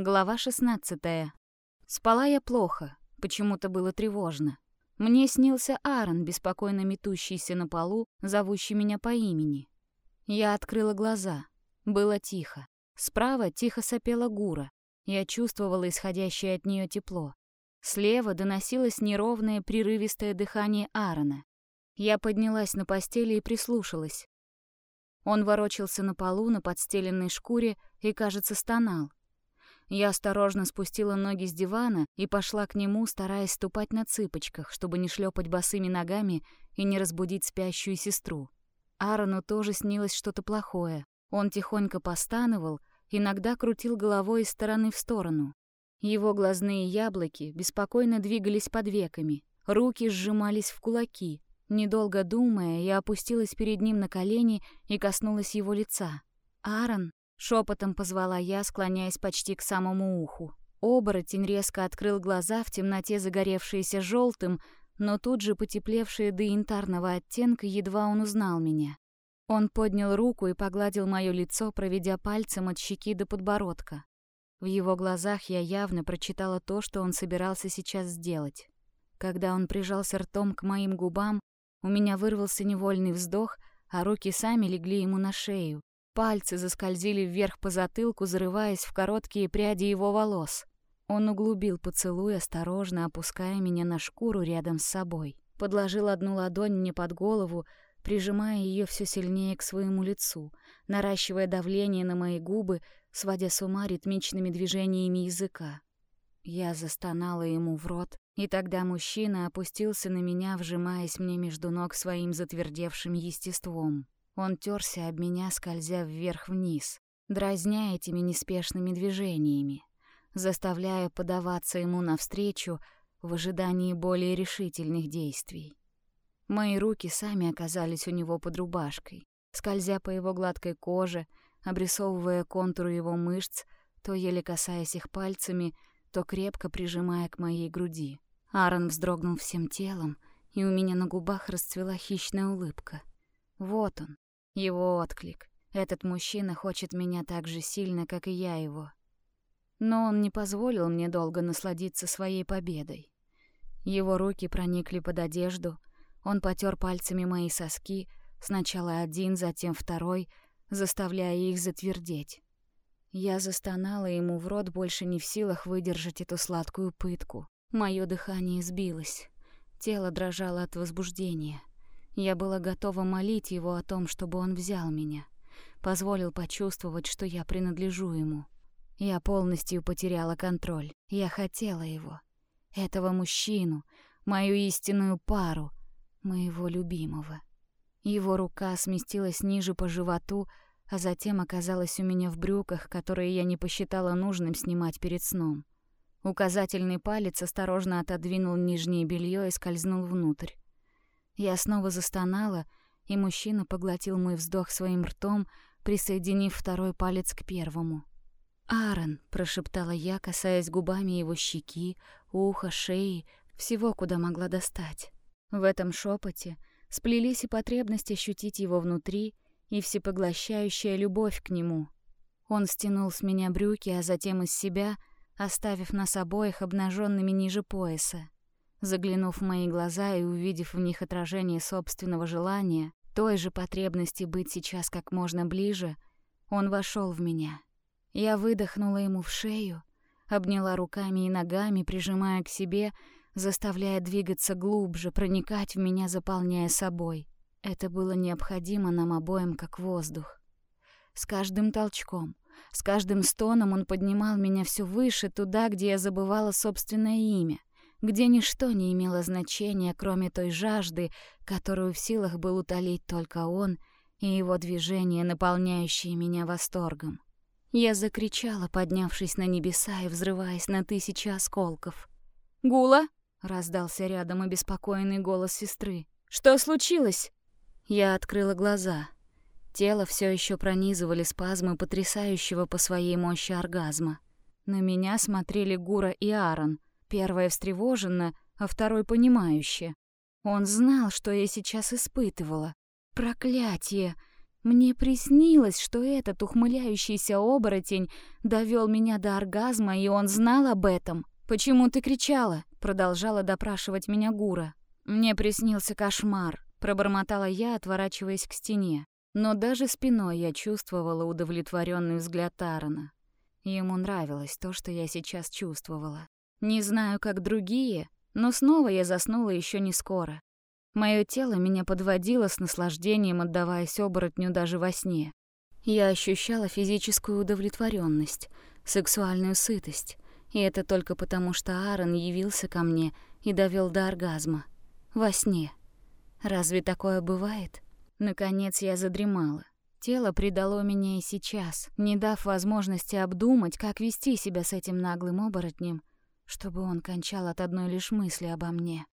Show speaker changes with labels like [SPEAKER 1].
[SPEAKER 1] Глава 16. Спала я плохо, почему-то было тревожно. Мне снился Аарон, беспокойно метущийся на полу, зовущий меня по имени. Я открыла глаза. Было тихо. Справа тихо сопела Гура. Я чувствовала исходящее от нее тепло. Слева доносилось неровное прерывистое дыхание Аарона. Я поднялась на постели и прислушалась. Он ворочался на полу на подстеленной шкуре и, кажется, стонал. Я осторожно спустила ноги с дивана и пошла к нему, стараясь ступать на цыпочках, чтобы не шлепать босыми ногами и не разбудить спящую сестру. Аарону тоже снилось что-то плохое. Он тихонько постановал, иногда крутил головой из стороны в сторону. Его глазные яблоки беспокойно двигались под веками, руки сжимались в кулаки. Недолго думая, я опустилась перед ним на колени и коснулась его лица. «Аарон?» Шепотом позвала я, склоняясь почти к самому уху. Оборотень резко открыл глаза, в темноте загоревшиеся желтым, но тут же потеплевшие до янтарного оттенка, едва он узнал меня. Он поднял руку и погладил мое лицо, проведя пальцем от щеки до подбородка. В его глазах я явно прочитала то, что он собирался сейчас сделать. Когда он прижался ртом к моим губам, у меня вырвался невольный вздох, а руки сами легли ему на шею. Пальцы заскользили вверх по затылку, зарываясь в короткие пряди его волос. Он углубил поцелуй, осторожно опуская меня на шкуру рядом с собой. Подложил одну ладонь мне под голову, прижимая ее все сильнее к своему лицу, наращивая давление на мои губы, сводя с ума ритмичными движениями языка. Я застонала ему в рот, и тогда мужчина опустился на меня, вжимаясь мне между ног своим затвердевшим естеством. Он терся об меня, скользя вверх-вниз, дразня этими неспешными движениями, заставляя подаваться ему навстречу в ожидании более решительных действий. Мои руки сами оказались у него под рубашкой, скользя по его гладкой коже, обрисовывая контуры его мышц, то еле касаясь их пальцами, то крепко прижимая к моей груди. Аарон вздрогнул всем телом, и у меня на губах расцвела хищная улыбка. Вот он, его отклик. Этот мужчина хочет меня так же сильно, как и я его. Но он не позволил мне долго насладиться своей победой. Его руки проникли под одежду, он потер пальцами мои соски, сначала один, затем второй, заставляя их затвердеть. Я застонала ему в рот, больше не в силах выдержать эту сладкую пытку. Мое дыхание сбилось, тело дрожало от возбуждения. Я была готова молить его о том, чтобы он взял меня, позволил почувствовать, что я принадлежу ему. Я полностью потеряла контроль. Я хотела его. Этого мужчину, мою истинную пару, моего любимого. Его рука сместилась ниже по животу, а затем оказалась у меня в брюках, которые я не посчитала нужным снимать перед сном. Указательный палец осторожно отодвинул нижнее белье и скользнул внутрь. Я снова застонала, и мужчина поглотил мой вздох своим ртом, присоединив второй палец к первому. «Аарон», — прошептала я, касаясь губами его щеки, уха, шеи, всего, куда могла достать. В этом шепоте сплелись и потребность ощутить его внутри, и всепоглощающая любовь к нему. Он стянул с меня брюки, а затем из себя, оставив нас обоих обнаженными ниже пояса. Заглянув в мои глаза и увидев в них отражение собственного желания, той же потребности быть сейчас как можно ближе, он вошел в меня. Я выдохнула ему в шею, обняла руками и ногами, прижимая к себе, заставляя двигаться глубже, проникать в меня, заполняя собой. Это было необходимо нам обоим, как воздух. С каждым толчком, с каждым стоном он поднимал меня все выше, туда, где я забывала собственное имя, где ничто не имело значения, кроме той жажды, которую в силах был утолить только он и его движения, наполняющие меня восторгом. Я закричала, поднявшись на небеса и взрываясь на тысячи осколков. «Гула!» — раздался рядом обеспокоенный голос сестры. «Что случилось?» Я открыла глаза. Тело все еще пронизывали спазмы потрясающего по своей мощи оргазма. На меня смотрели Гура и Аарон — Первая встревоженно, а второй понимающе. Он знал, что я сейчас испытывала. Проклятие! Мне приснилось, что этот ухмыляющийся оборотень довел меня до оргазма, и он знал об этом. «Почему ты кричала?» — продолжала допрашивать меня Гура. «Мне приснился кошмар», — пробормотала я, отворачиваясь к стене. Но даже спиной я чувствовала удовлетворенный взгляд Тарана. Ему нравилось то, что я сейчас чувствовала. Не знаю, как другие, но снова я заснула еще не скоро. Мое тело меня подводило с наслаждением, отдаваясь оборотню даже во сне. Я ощущала физическую удовлетворенность, сексуальную сытость, и это только потому, что Аарон явился ко мне и довел до оргазма. Во сне. Разве такое бывает? Наконец я задремала. Тело предало меня и сейчас, не дав возможности обдумать, как вести себя с этим наглым оборотнем, чтобы он кончал от одной лишь мысли обо мне.